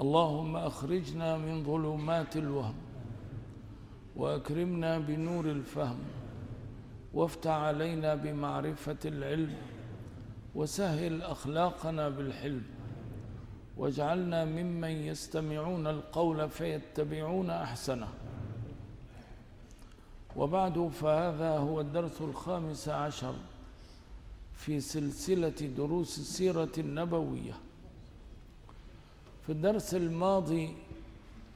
اللهم أخرجنا من ظلمات الوهم وأكرمنا بنور الفهم وافتح علينا بمعرفة العلم وسهل أخلاقنا بالحلم واجعلنا ممن يستمعون القول فيتبعون أحسنه. وبعد فهذا هو الدرس الخامس عشر في سلسلة دروس السيرة النبوية. في الدرس الماضي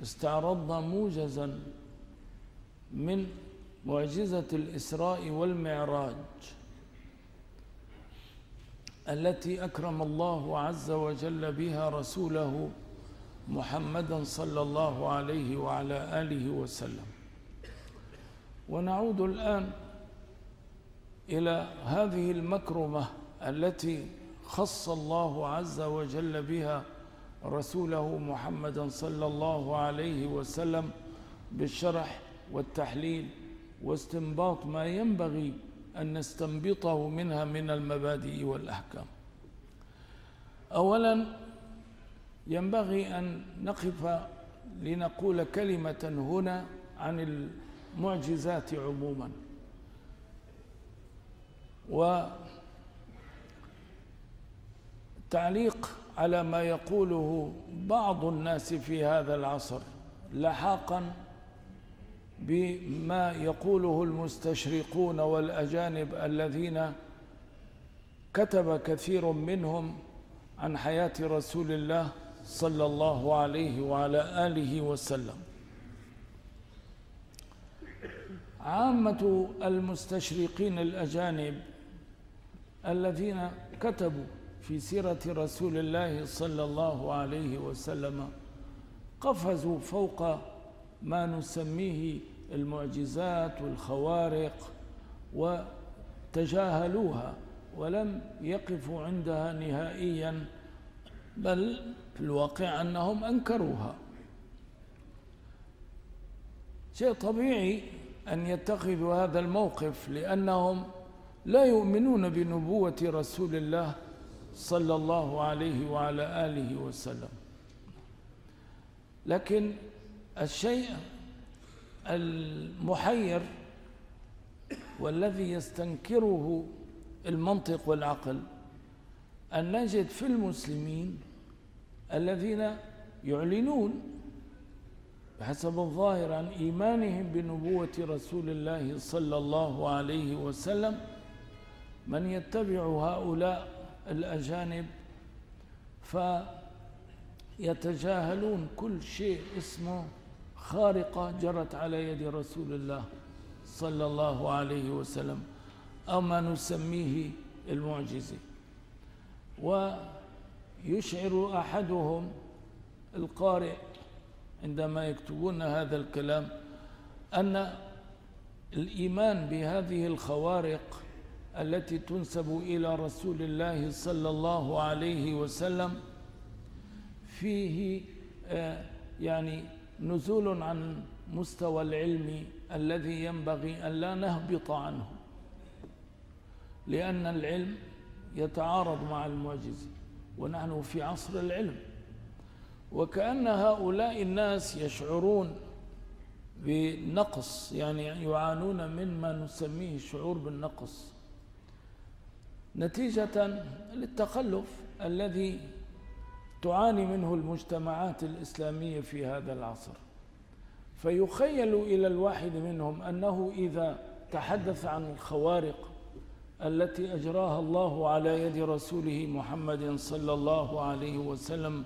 استعرضنا موجزا من معجزة الإسراء والمعراج التي أكرم الله عز وجل بها رسوله محمدا صلى الله عليه وعلى آله وسلم. ونعود الآن إلى هذه المكرمة التي خص الله عز وجل بها رسوله محمدا صلى الله عليه وسلم بالشرح والتحليل واستنباط ما ينبغي أن نستنبطه منها من المبادئ والأحكام. أولا ينبغي أن نقف لنقول كلمة هنا عن المعجزات عموما. وتعليق على ما يقوله بعض الناس في هذا العصر لحاقا بما يقوله المستشرقون والأجانب الذين كتب كثير منهم عن حياة رسول الله صلى الله عليه وعلى آله وسلم. عامة المستشرقين الأجانب الذين كتبوا في سيرة رسول الله صلى الله عليه وسلم قفزوا فوق ما نسميه المعجزات والخوارق وتجاهلوها ولم يقفوا عندها نهائيا بل في الواقع أنهم أنكروها. شيء طبيعي أن يتخذوا هذا الموقف لأنهم لا يؤمنون بنبوة رسول الله صلى الله عليه وعلى آله وسلم. لكن الشيء المحير والذي يستنكره المنطق والعقل أن نجد في المسلمين الذين يعلنون بحسب الظاهر عن إيمانهم بنبوة رسول الله صلى الله عليه وسلم من يتبع هؤلاء الأجانب فيتجاهلون كل شيء اسمه خارقة جرت على يد رسول الله صلى الله عليه وسلم أو ما نسميه المعجزة. ويشعر أحدهم القارئ عندما يكتبون هذا الكلام أن الإيمان بهذه الخوارق التي تنسب إلى رسول الله صلى الله عليه وسلم فيه يعني نزول عن مستوى العلم الذي ينبغي أن لا نهبط عنه لأن العلم يتعارض مع المعجزة ونحن في عصر العلم. وكأن هؤلاء الناس يشعرون بنقص يعني يعانون من ما نسميه شعور بالنقص. نتيجة للتخلف الذي تعاني منه المجتمعات الإسلامية في هذا العصر. فيخيل إلى الواحد منهم أنه إذا تحدث عن الخوارق التي أجراها الله على يد رسوله محمد صلى الله عليه وسلم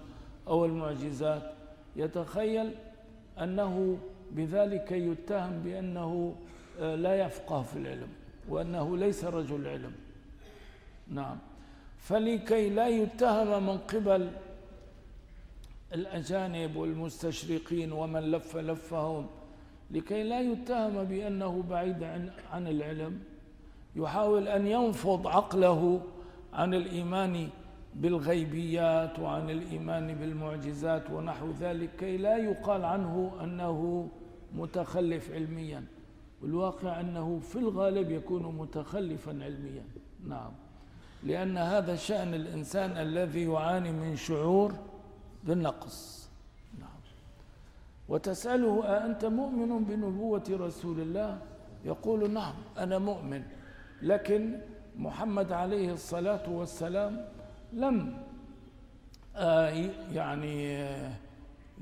أو المعجزات يتخيل أنه بذلك يتهم بأنه آه، لا يفقه في العلم وأنه ليس رجل علم. نعم. فلكي لا يتهم من قبل الأجانب والمستشرقين ومن لف لفهم لكي لا يتهم بأنه بعيد عن, عن العلم يحاول أن ينفض عقله عن الإيمان بالغيبيات وعن الإيمان بالمعجزات ونحو ذلك كي لا يقال عنه أنه متخلف علميا. والواقع أنه في الغالب يكون متخلفا علميا. نعم. لأن هذا شأن الإنسان الذي يعاني من شعور بالنقص. نعم. وتسأله أأنت مؤمن بنبوة رسول الله؟ يقول نعم أنا مؤمن. لكن محمد عليه الصلاة والسلام لم آه، يعني آه،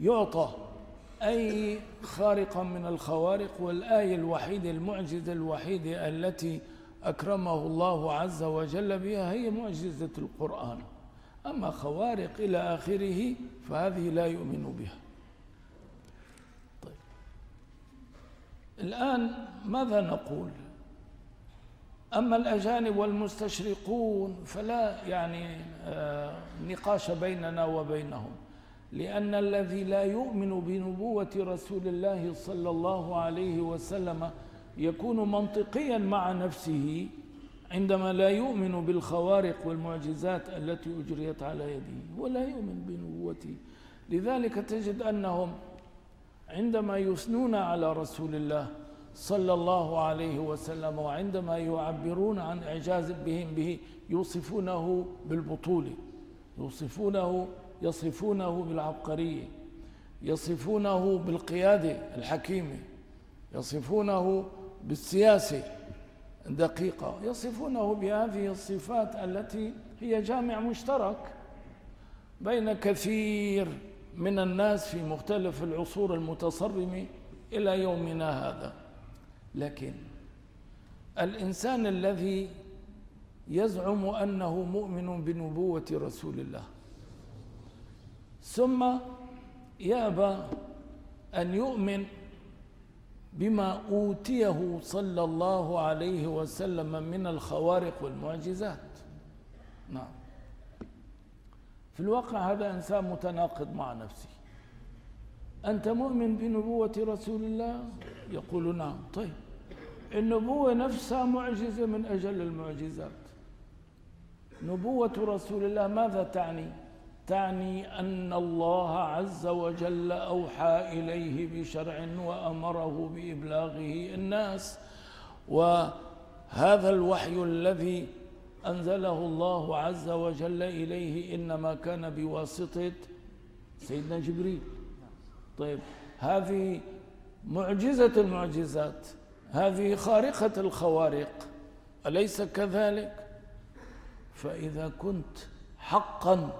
يعطى أي خارقا من الخوارق والآية الوحيدة المعجزة الوحيدة التي أكرمه الله عز وجل بها هي معجزة القرآن. أما خوارق إلى آخره فهذه لا يؤمن بها. طيب. الآن ماذا نقول؟ أما الأجانب والمستشرقون فلا يعني آه، نقاش بيننا وبينهم لأن الذي لا يؤمن بنبوة رسول الله صلى الله عليه وسلم يكون منطقيا مع نفسه عندما لا يؤمن بالخوارق والمعجزات التي أجريت على يده ولا يؤمن بنبوته. لذلك تجد أنهم عندما يثنون على رسول الله صلى الله عليه وسلم وعندما يعبرون عن إعجاز بهم به يوصفونه بالبطولة يوصفونه يصفونه بالعبقرية يصفونه بالقيادة الحكيمة يصفونه بالسياسة الدقيقة يصفونه بهذه الصفات التي هي جامع مشترك بين كثير من الناس في مختلف العصور المتصرمة إلى يومنا هذا. لكن الإنسان الذي يزعم أنه مؤمن بنبوة رسول الله ثم يأبى أن يؤمن بما أوتيه صلى الله عليه وسلم من الخوارق والمعجزات. نعم. في الواقع هذا إنسان متناقض مع نفسه. أنت مؤمن بنبوة رسول الله؟ يقول نعم. طيب. النبوة نفسها معجزة من أجل المعجزات. نبوة رسول الله ماذا تعني؟ تعني أن الله عز وجل أوحى إليه بشرع وأمره بإبلاغه الناس وهذا الوحي الذي أنزله الله عز وجل إليه إنما كان بواسطة سيدنا جبريل. طيب هذه معجزة المعجزات هذه خارقة الخوارق أليس كذلك؟ فإذا كنت حقا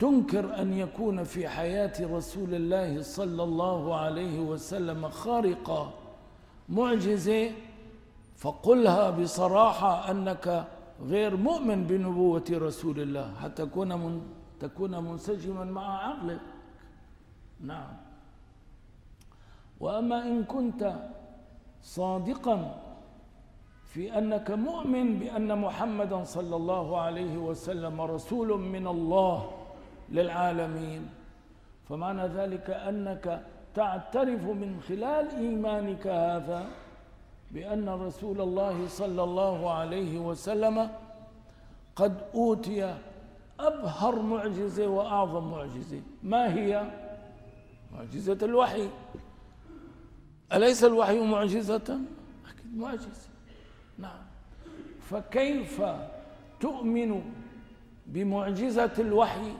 تنكر أن يكون في حياة رسول الله صلى الله عليه وسلم خارقة معجزة فقلها بصراحة أنك غير مؤمن بنبوة رسول الله حتى تكون من تكون منسجما مع عقلك؟ نعم. وأما إن كنت صادقا في أنك مؤمن بأن محمدا صلى الله عليه وسلم رسول من الله للعالمين. فمعنى ذلك أنك تعترف من خلال إيمانك هذا بأن رسول الله صلى الله عليه وسلم قد أوتي أبهر معجزة وأعظم معجزة. ما هي؟ معجزة الوحي. أليس الوحي معجزة؟ أكيد معجزة. نعم. فكيف تؤمن بمعجزة الوحي؟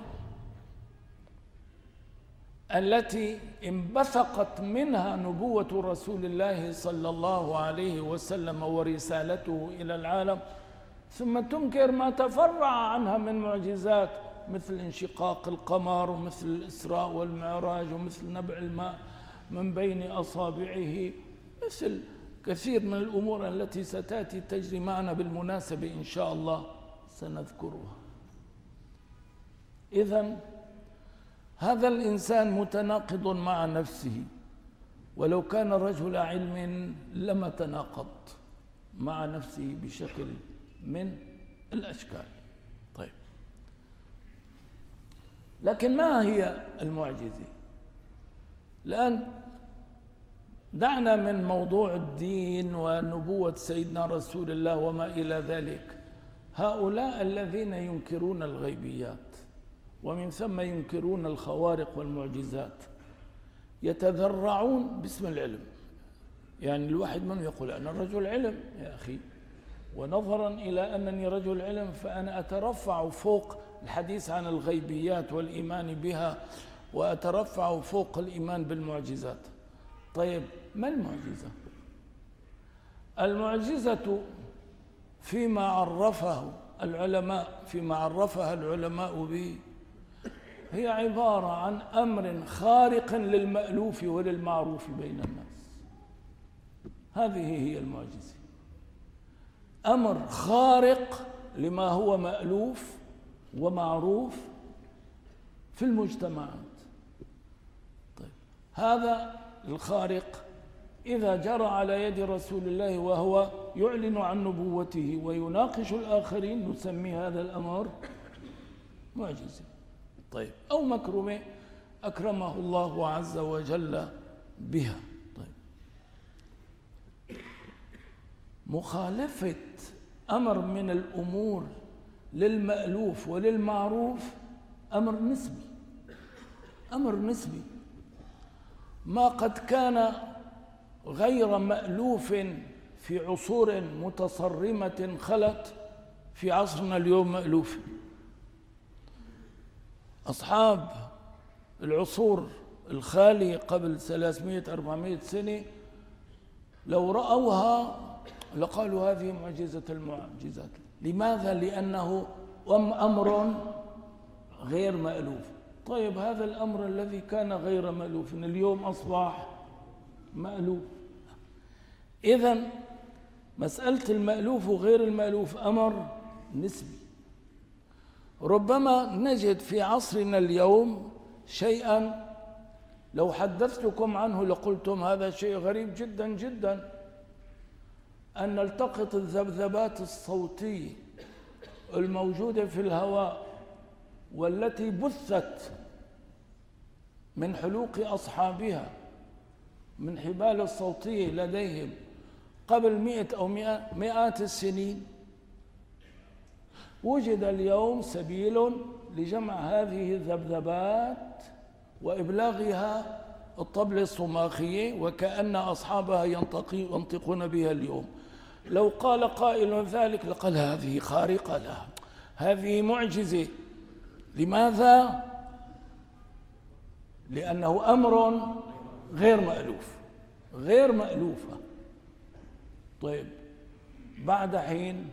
التي انبثقت منها نبوة رسول الله صلى الله عليه وسلم ورسالته إلى العالم ثم تنكر ما تفرع عنها من معجزات مثل انشقاق القمر ومثل الإسراء والمعراج ومثل نبع الماء من بين أصابعه مثل كثير من الأمور التي ستأتي تجري معنا بالمناسبة إن شاء الله سنذكرها. إذا هذا الإنسان متناقض مع نفسه. ولو كان رجل علم لما تناقض مع نفسه بشكل من الأشكال. طيب. لكن ما هي المعجزة؟ الآن دعنا من موضوع الدين ونبوة سيدنا رسول الله وما إلى ذلك. هؤلاء الذين ينكرون الغيبيات. ومن ثم ينكرون الخوارق والمعجزات يتذرعون باسم العلم. يعني الواحد منهم يقول أنا رجل علم يا أخي؟ ونظرا إلى أنني رجل علم فأنا أترفع فوق الحديث عن الغيبيات والإيمان بها وأترفع فوق الإيمان بالمعجزات. طيب ما المعجزة؟ المعجزة فيما عرفه العلماء فيما عرفها العلماء به هي عبارة عن أمر خارق للمألوف وللمعروف بين الناس. هذه هي المعجزة. أمر خارق لما هو مألوف ومعروف في المجتمعات. طيب هذا الخارق إذا جرى على يد رسول الله وهو يعلن عن نبوته ويناقش الآخرين نسمي هذا الأمر معجزة. طيب. أو مكرمة أكرمه الله عز وجل بها. طيب. مخالفة أمر من الأمور للمألوف وللمعروف أمر نسبي. أمر نسبي. ما قد كان غير مألوف في عصور متصرمة خلت في عصرنا اليوم مألوف. أصحاب العصور الخالية قبل 300 400 سنة لو رأوها لقالوا هذه معجزة المعجزات. لماذا؟ لأنه أمر غير مألوف. طيب هذا الأمر الذي كان غير مألوف اليوم أصبح مألوف. إذا مسألة المألوف وغير المألوف أمر نسبي. ربما نجد في عصرنا اليوم شيئا لو حدثتكم عنه لقلتم هذا شيء غريب جدا جدا. أن نلتقط الذبذبات الصوتية الموجودة في الهواء والتي بثت من حلوق أصحابها من حبال الصوتية لديهم قبل مئة أو مئات السنين. وجد اليوم سبيل لجمع هذه الذبذبات وإبلاغها الطبل الصماخية وكأن أصحابها ينطقون بها اليوم. لو قال قائل ذلك لقال هذه خارقة لها. هذه معجزة. لماذا؟ لأنه أمر غير مألوف. غير مألوفة. طيب بعد حين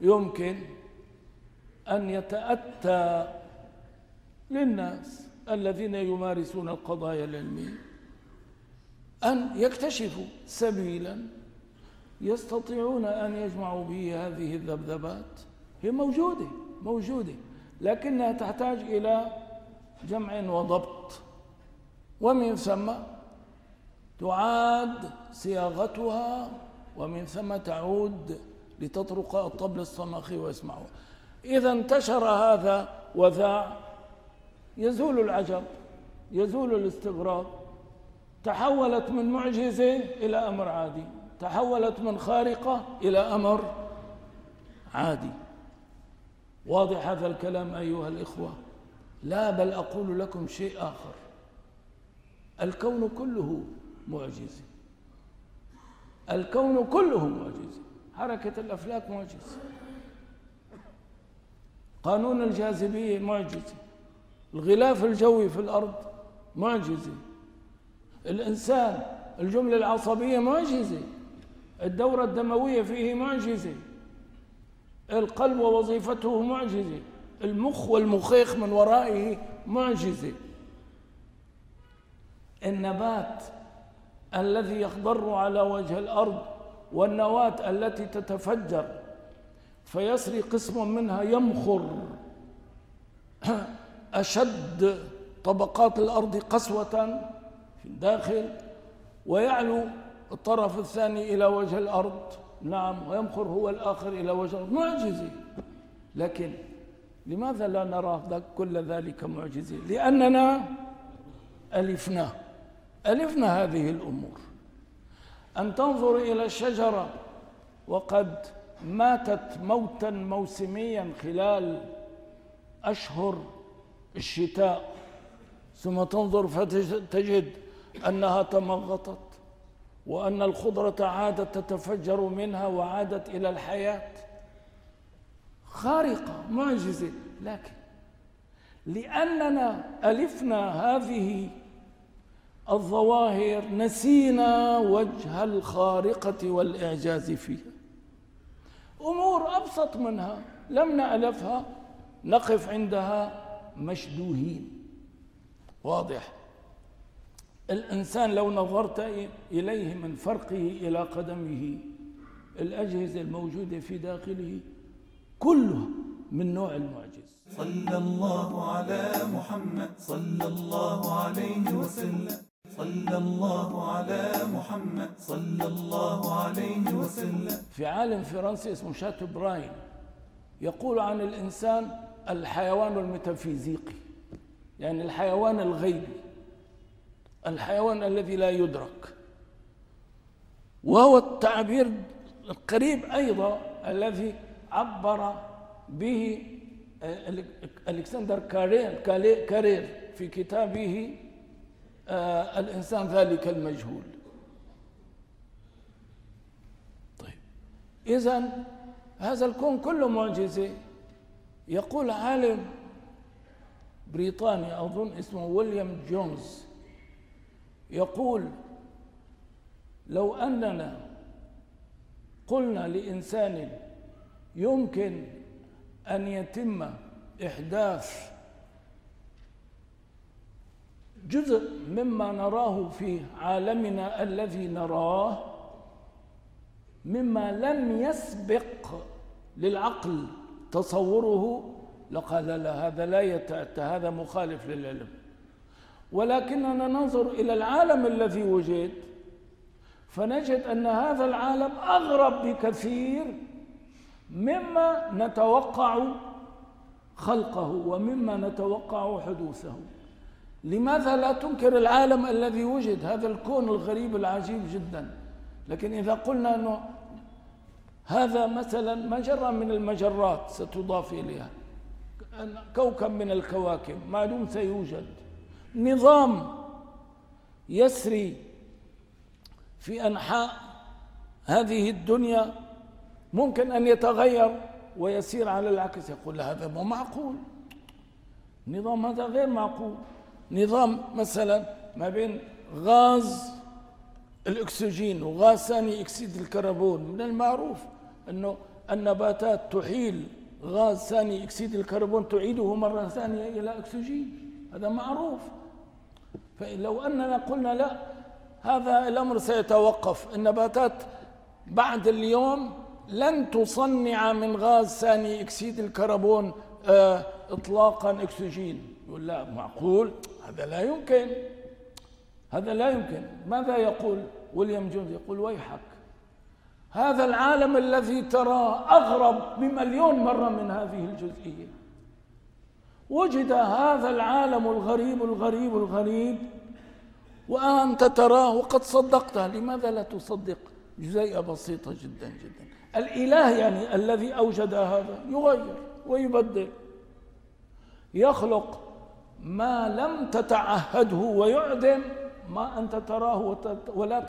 يمكن أن يتأتى للناس الذين يمارسون القضايا العلمية. أن يكتشفوا سبيلا يستطيعون أن يجمعوا به هذه الذبذبات. هي موجودة موجودة لكنها تحتاج إلى جمع وضبط. ومن ثم تعاد صياغتها ومن ثم تعود لتطرق الطبل الصماخي ويسمعه إذا انتشر هذا وذاع يزول العجب يزول الاستغراب. تحولت من معجزة إلى أمر عادي. تحولت من خارقة إلى أمر عادي. واضح هذا الكلام أيها الإخوة. لا بل أقول لكم شيء آخر. الكون كله معجزة. الكون كله معجزة. حركة الأفلاك معجزة. قانون الجاذبية معجزة. الغلاف الجوي في الأرض معجزة. الإنسان الجملة العصبية معجزة. الدورة الدموية فيه معجزة. القلب ووظيفته معجزة. المخ والمخيخ من ورائه معجزة. النبات الذي يخضر على وجه الأرض والنواة التي تتفجر فيسري قسم منها يمخر. أشد طبقات الأرض قسوة في الداخل ويعلو الطرف الثاني إلى وجه الأرض. نعم ويمخر هو الآخر إلى وجه الأرض. معجزة. لكن لماذا لا نرى كل ذلك معجزة؟ لأننا ألفناه ألفنا هذه الأمور. أن تنظر إلى الشجرة وقد ماتت موتا موسميا خلال أشهر الشتاء. ثم تنظر فتجد أنها تمغطت وأن الخضرة عادت تتفجر منها وعادت إلى الحياة خارقة معجزة. لكن لأننا ألفنا هذه الظواهر نسينا وجه الخارقة والإعجاز فيها. أمور أبسط منها لم نألفها نقف عندها مشدوهين واضح. الإنسان لو نظرت إليه من فرقه إلى قدمه الأجهزة الموجودة في داخله كلها من نوع المعجز. صلى الله على محمد صلى الله عليه وسلم. صلى الله على محمد. صلى الله عليه وسلم. في عالم فرنسي اسمه شاتو براين يقول عن الإنسان الحيوان الميتافيزيقي يعني الحيوان الغيبي الحيوان الذي لا يدرك. وهو التعبير القريب أيضا الذي عبر به ألكسندر كاريل, كاريل في كتابه آه، الإنسان ذلك المجهول. طيب. إذا هذا الكون كله معجزة. يقول عالم بريطاني أظن اسمه ويليام جونز يقول لو أننا قلنا لإنسان يمكن أن يتم إحداث جزء مما نراه في عالمنا الذي نراه مما لم يسبق للعقل تصوره لقال لا هذا لا يتأتى هذا مخالف للعلم. ولكننا ننظر إلى العالم الذي وجد فنجد أن هذا العالم أغرب بكثير مما نتوقع خلقه ومما نتوقع حدوثه. لماذا لا تنكر العالم الذي وجد هذا الكون الغريب العجيب جدا؟ لكن إذا قلنا أنه هذا مثلا مجرة من المجرات ستضاف إليها. كوكب من الكواكب معلوم سيوجد. نظام يسري في أنحاء هذه الدنيا ممكن أن يتغير ويسير على العكس. يقول هذا مو معقول. نظام هذا غير معقول. نظام مثلا ما بين غاز الأكسجين وغاز ثاني أكسيد الكربون. من المعروف أنه النباتات تحيل غاز ثاني أكسيد الكربون تعيده مرة ثانية إلى أكسجين. هذا معروف. فلو أننا قلنا لا هذا الأمر سيتوقف. النباتات بعد اليوم لن تصنع من غاز ثاني أكسيد الكربون آه، إطلاقا أكسجين. يقول لا معقول؟ هذا لا يمكن. هذا لا يمكن. ماذا يقول ويليام جونز؟ يقول ويحك. هذا العالم الذي تراه أغرب بمليون مرة من هذه الجزئية. وجد هذا العالم الغريب الغريب الغريب وأنت تراه وقد صدقته. لماذا لا تصدق؟ جزيئة بسيطة جدا جدا. الإله يعني الذي أوجد هذا يغير ويبدل. يخلق ما لم تتعهده ويعدم ما أنت تراه ولا